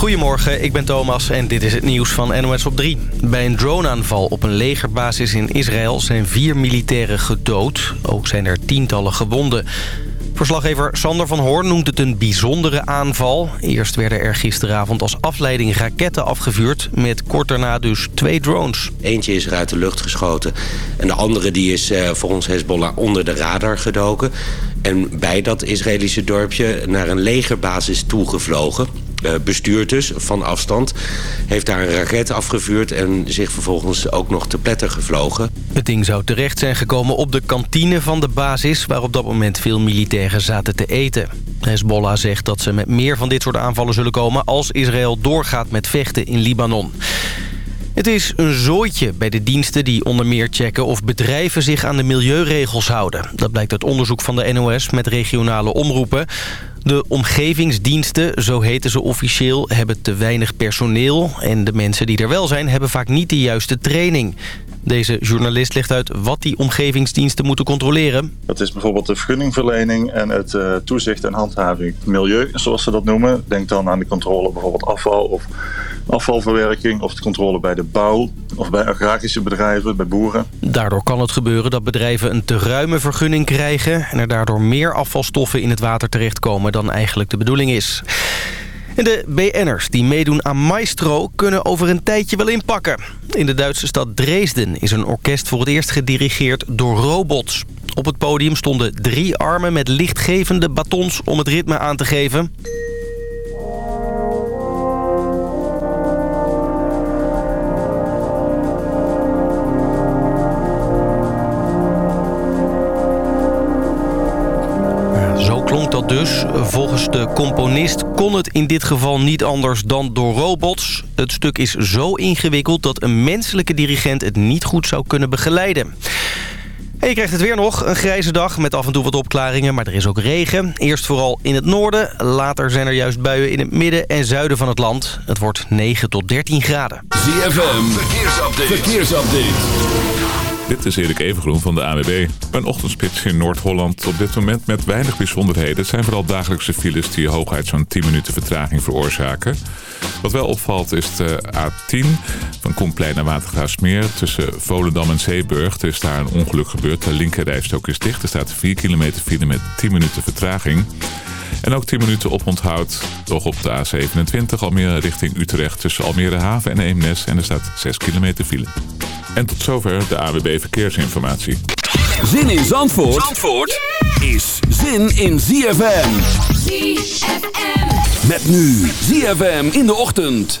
Goedemorgen, ik ben Thomas en dit is het nieuws van NOS op 3. Bij een droneaanval op een legerbasis in Israël zijn vier militairen gedood. Ook zijn er tientallen gewonden. Verslaggever Sander van Hoorn noemt het een bijzondere aanval. Eerst werden er gisteravond als afleiding raketten afgevuurd... met kort daarna dus twee drones. Eentje is er uit de lucht geschoten. En de andere die is uh, volgens Hezbollah onder de radar gedoken. En bij dat Israëlische dorpje naar een legerbasis toegevlogen. Uh, bestuurd dus, van afstand. Heeft daar een raket afgevuurd en zich vervolgens ook nog te pletter gevlogen. Het ding zou terecht zijn gekomen op de kantine van de basis... waar op dat moment veel militairen zaten te eten. Hezbollah zegt dat ze met meer van dit soort aanvallen zullen komen... als Israël doorgaat met vechten in Libanon. Het is een zooitje bij de diensten die onder meer checken of bedrijven zich aan de milieuregels houden. Dat blijkt uit onderzoek van de NOS met regionale omroepen. De omgevingsdiensten, zo heten ze officieel, hebben te weinig personeel. En de mensen die er wel zijn, hebben vaak niet de juiste training. Deze journalist legt uit wat die omgevingsdiensten moeten controleren. Dat is bijvoorbeeld de vergunningverlening en het uh, toezicht en handhaving. Milieu, zoals ze dat noemen. Denk dan aan de controle bijvoorbeeld afval of afvalverwerking... of de controle bij de bouw of bij agrarische bedrijven, bij boeren. Daardoor kan het gebeuren dat bedrijven een te ruime vergunning krijgen... en er daardoor meer afvalstoffen in het water terechtkomen dan eigenlijk de bedoeling is. En de BN'ers die meedoen aan Maestro kunnen over een tijdje wel inpakken. In de Duitse stad Dresden is een orkest voor het eerst gedirigeerd door robots. Op het podium stonden drie armen met lichtgevende batons om het ritme aan te geven. Dat dus. Volgens de componist kon het in dit geval niet anders dan door robots. Het stuk is zo ingewikkeld dat een menselijke dirigent het niet goed zou kunnen begeleiden. En je krijgt het weer nog. Een grijze dag met af en toe wat opklaringen, maar er is ook regen. Eerst vooral in het noorden. Later zijn er juist buien in het midden en zuiden van het land. Het wordt 9 tot 13 graden. ZFM, verkeersupdate. verkeersupdate. Dit is Erik Evengroen van de AWB. Een ochtendspits in Noord-Holland op dit moment met weinig bijzonderheden. Het zijn vooral dagelijkse files die hooguit zo'n 10 minuten vertraging veroorzaken. Wat wel opvalt is de A10 van Koenplein naar Watergraafsmeer. Tussen Volendam en Zeeburg. Er is daar een ongeluk gebeurd. De linkerrijstok is dicht. Er staat 4 kilometer file met 10 minuten vertraging. En ook 10 minuten oponthoud nog op de A27 Almere richting Utrecht tussen Almere Haven en Eemnes. En er staat 6 kilometer file. En tot zover de AWB Verkeersinformatie. Zin in Zandvoort, Zandvoort is zin in ZFM. ZFM. Met nu ZFM in de ochtend.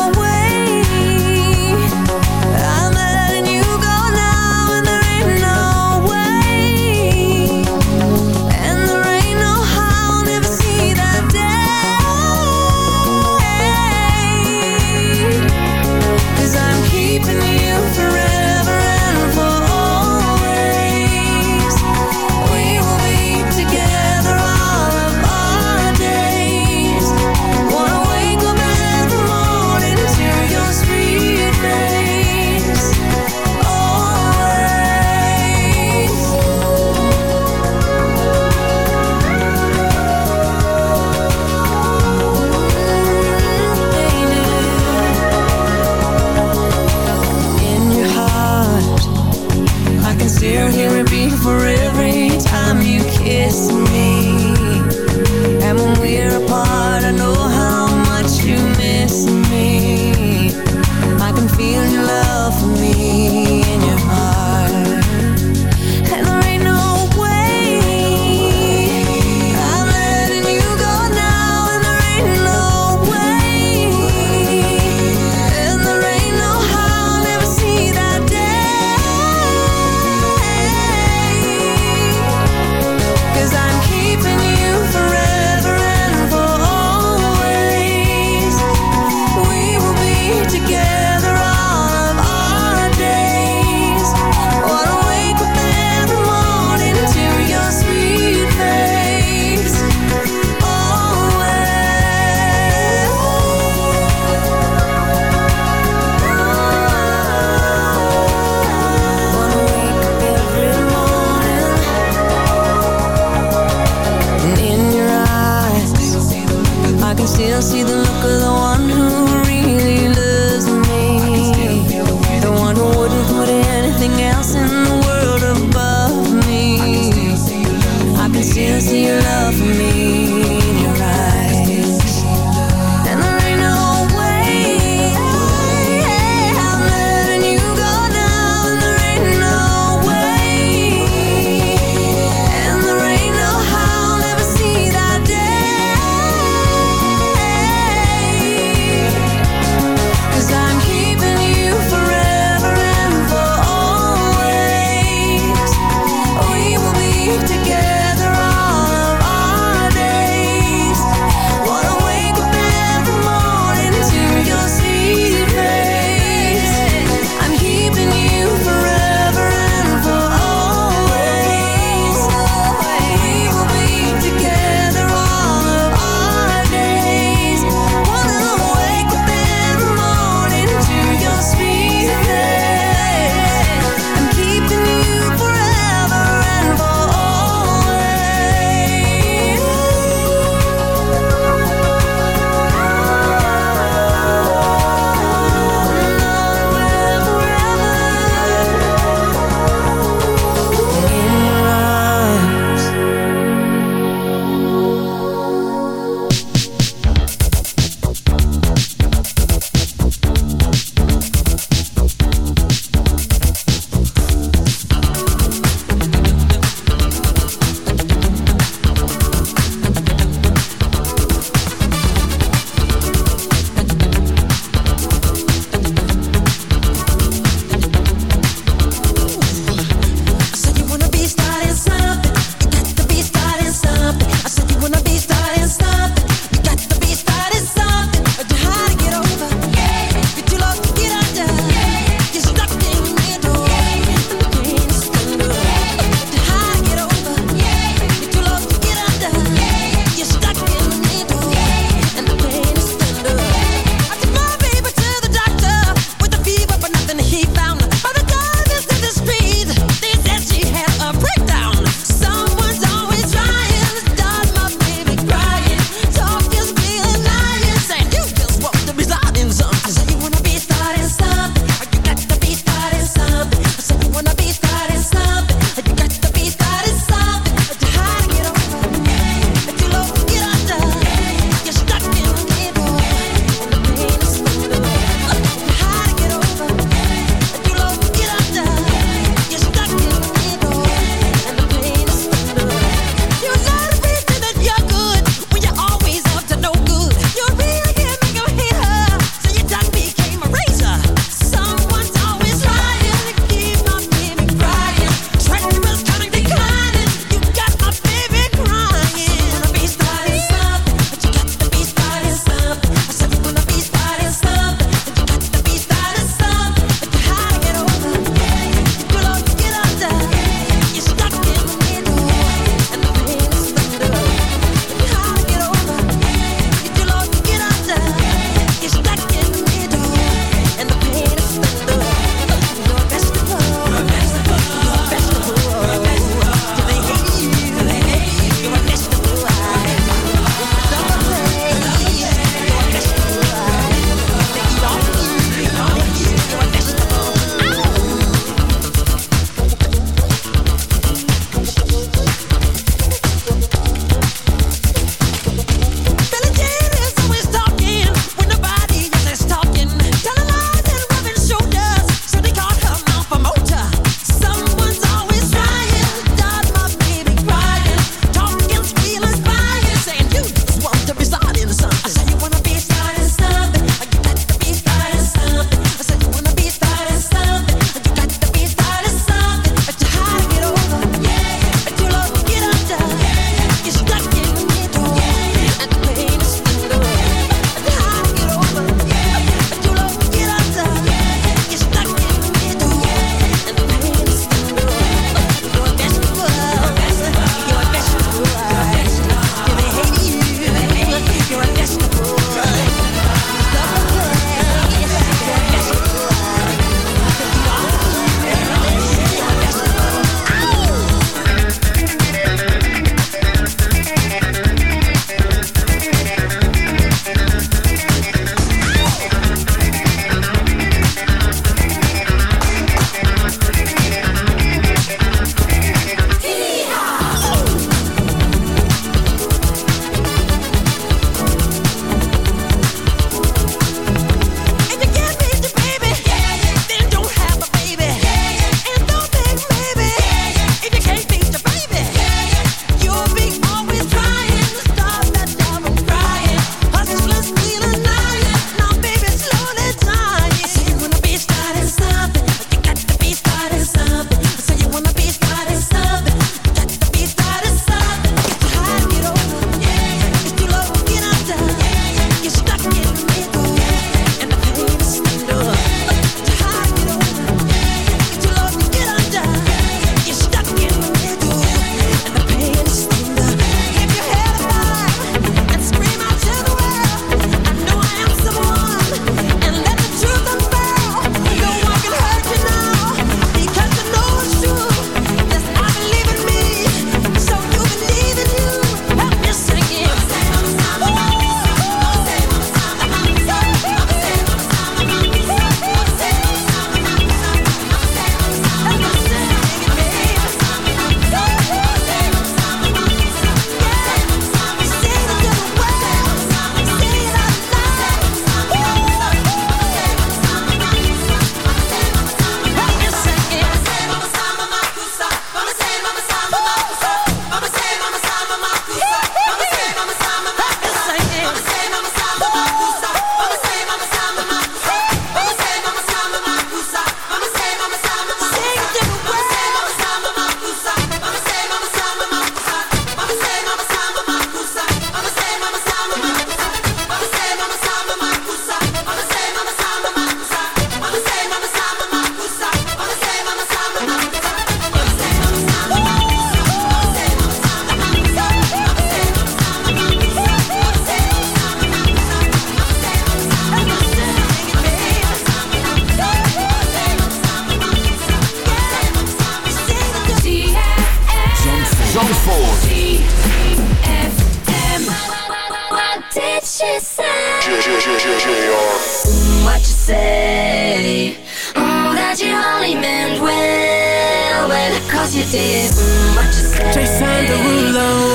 cause you did. What.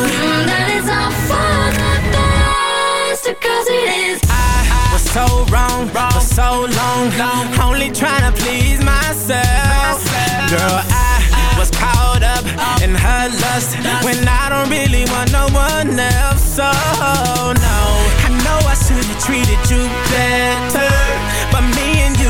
Mm, that is all for the best, cause it is. I was so wrong, for so long, only trying to please myself. Girl, I was caught up in her lust when I don't really want no one else. So no, I know I should have treated you better,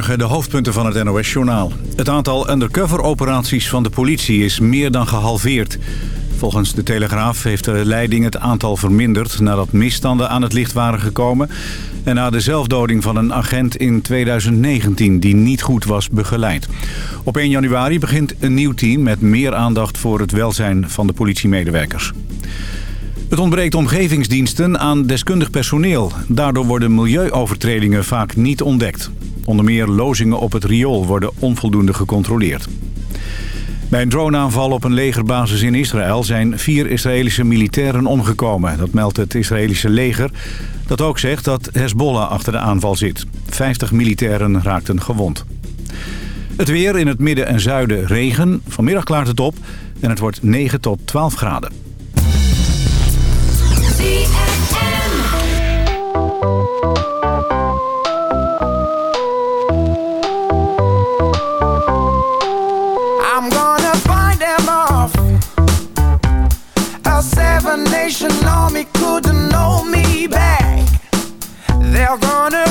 De hoofdpunten van het NOS-journaal. Het aantal undercover-operaties van de politie is meer dan gehalveerd. Volgens de Telegraaf heeft de leiding het aantal verminderd... nadat misstanden aan het licht waren gekomen... en na de zelfdoding van een agent in 2019 die niet goed was begeleid. Op 1 januari begint een nieuw team met meer aandacht voor het welzijn van de politiemedewerkers. Het ontbreekt omgevingsdiensten aan deskundig personeel. Daardoor worden milieuovertredingen vaak niet ontdekt. Onder meer lozingen op het riool worden onvoldoende gecontroleerd. Bij een droneaanval op een legerbasis in Israël zijn vier Israëlische militairen omgekomen. Dat meldt het Israëlische leger, dat ook zegt dat Hezbollah achter de aanval zit. 50 militairen raakten gewond. Het weer in het midden en zuiden regen. Vanmiddag klaart het op en het wordt 9 tot 12 graden. held on her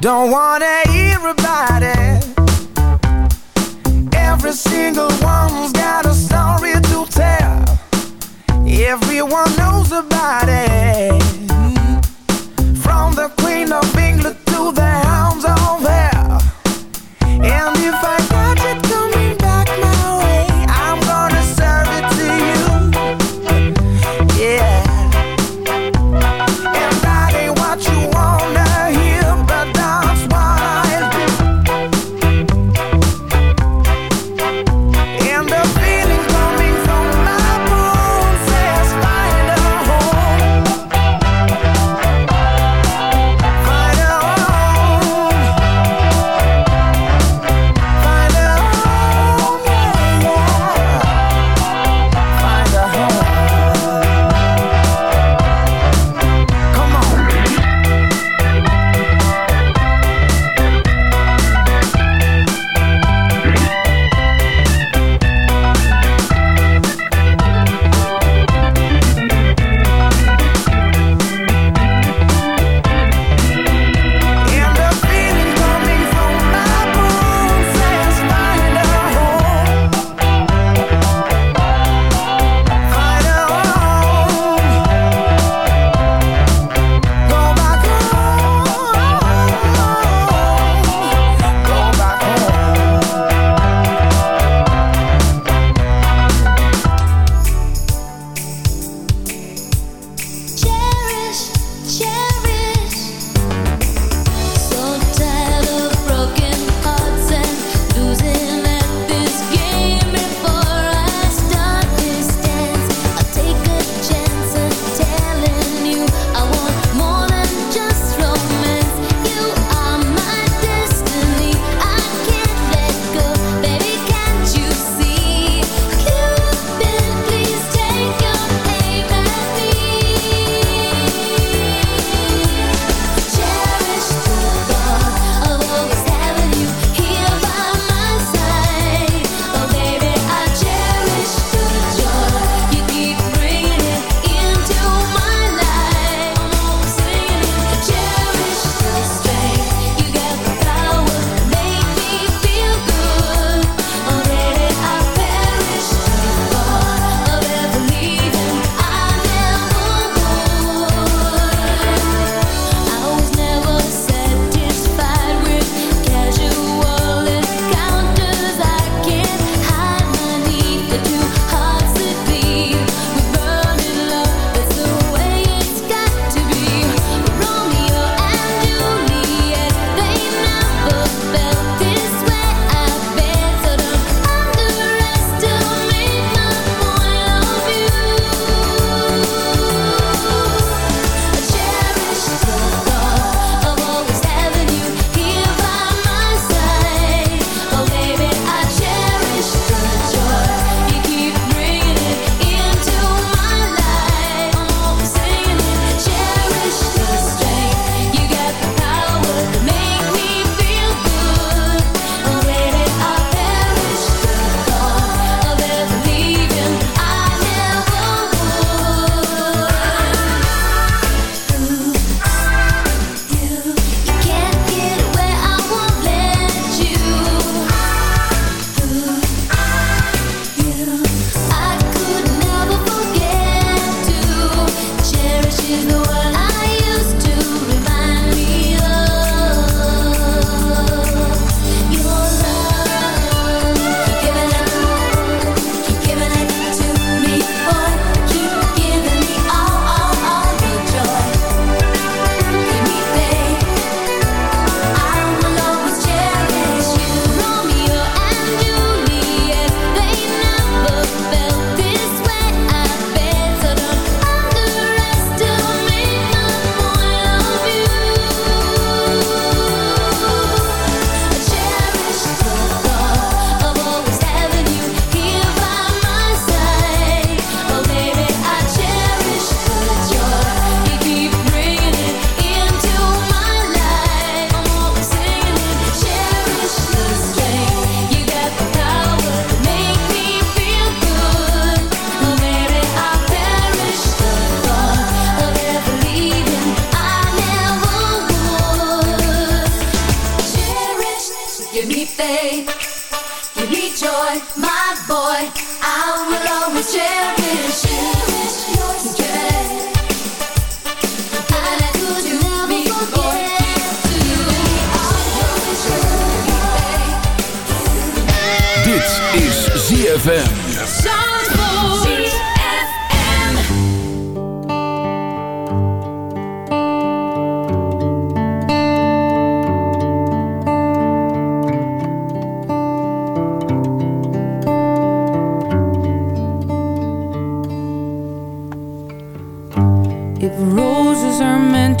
Don't wanna hear about it. Every single one's got a story to tell. Everyone knows about it. From the Queen of England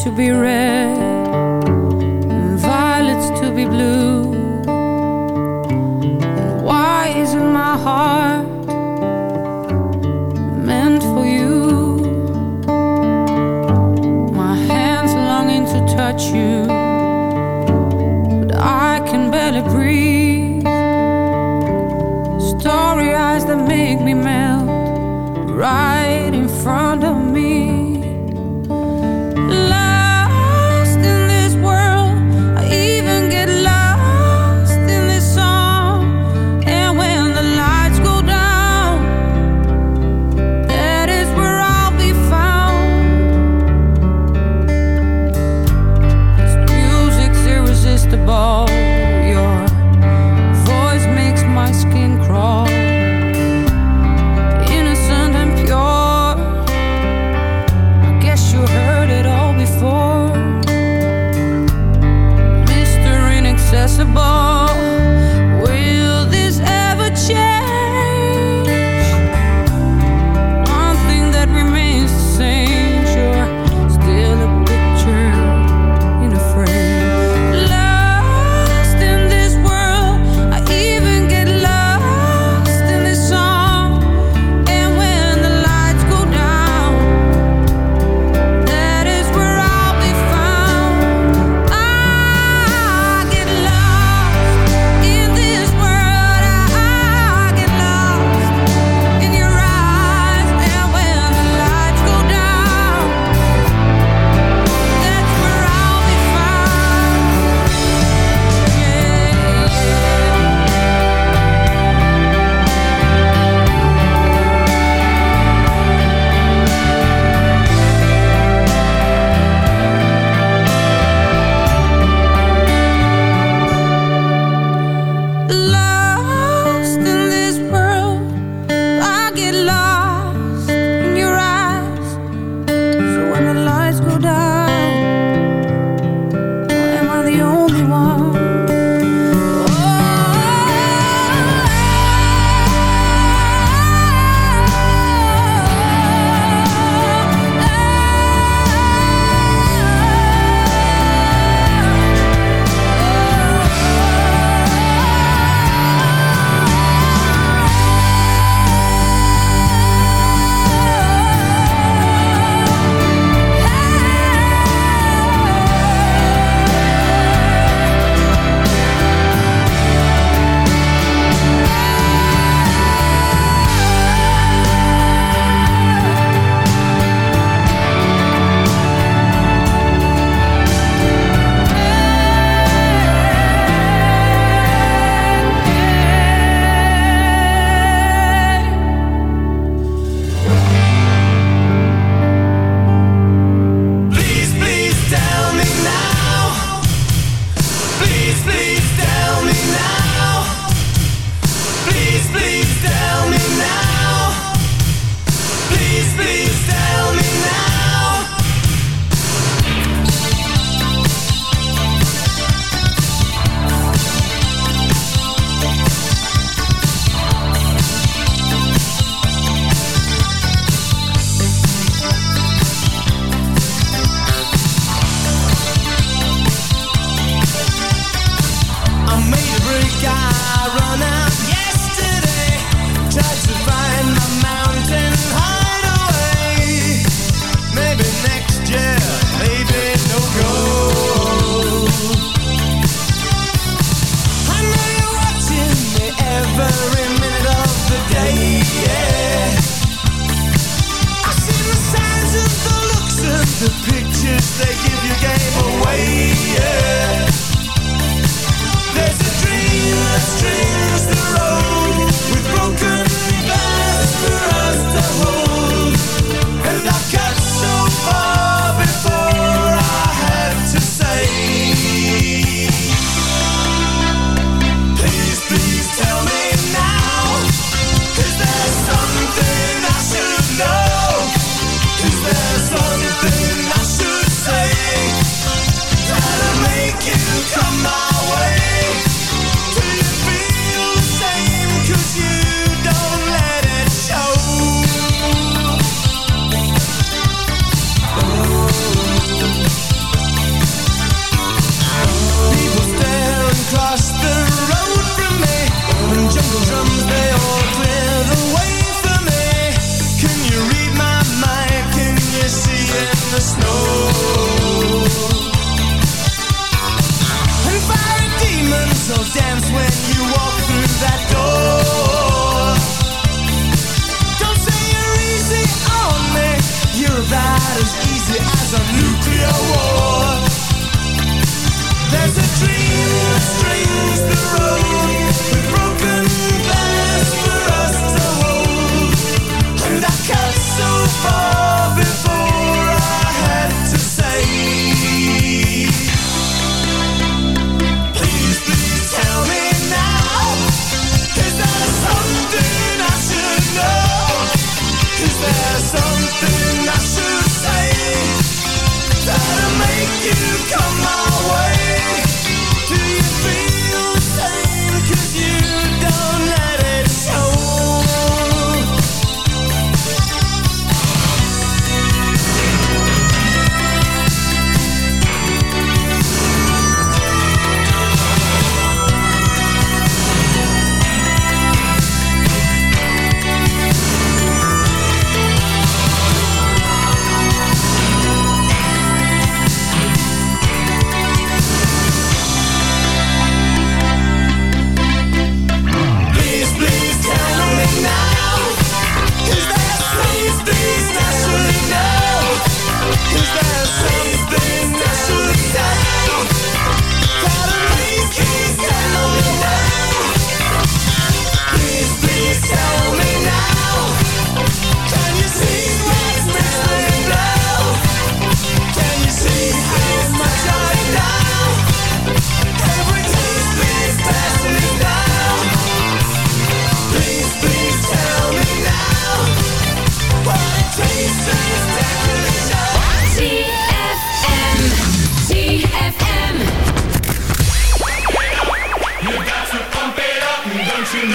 to be red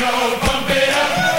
roll, pump it up.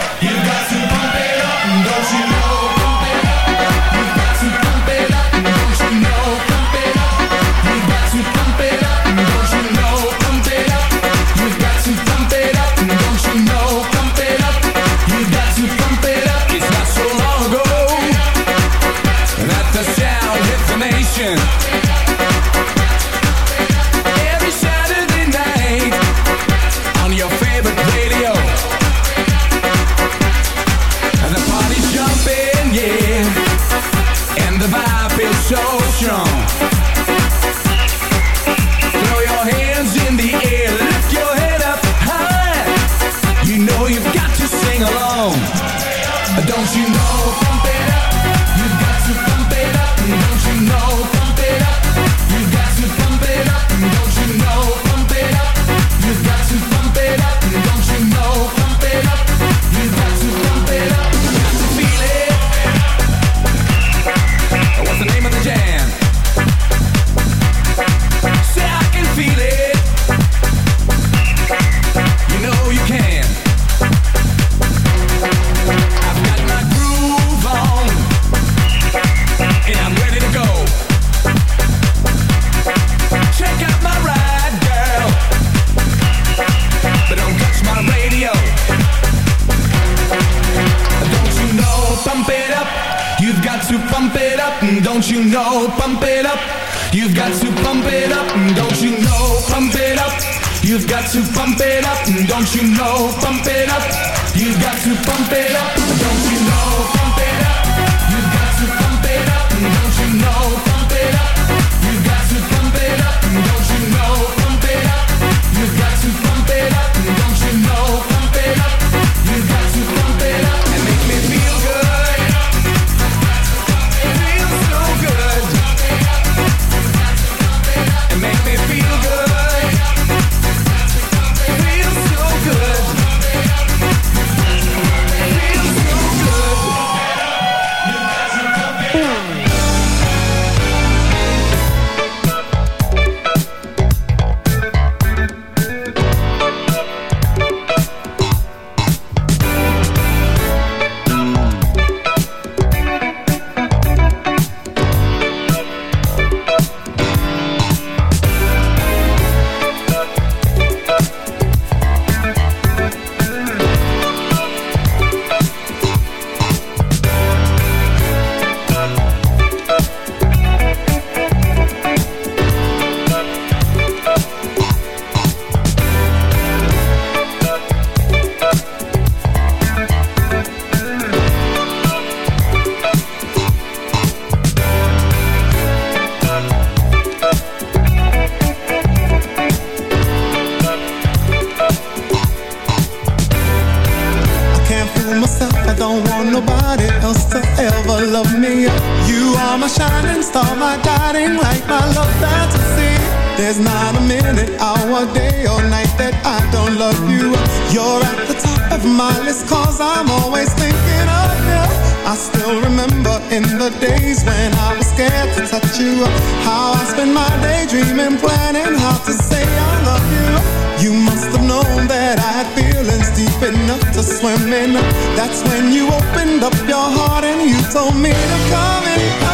enough to swim in That's when you opened up your heart and you told me to come and come.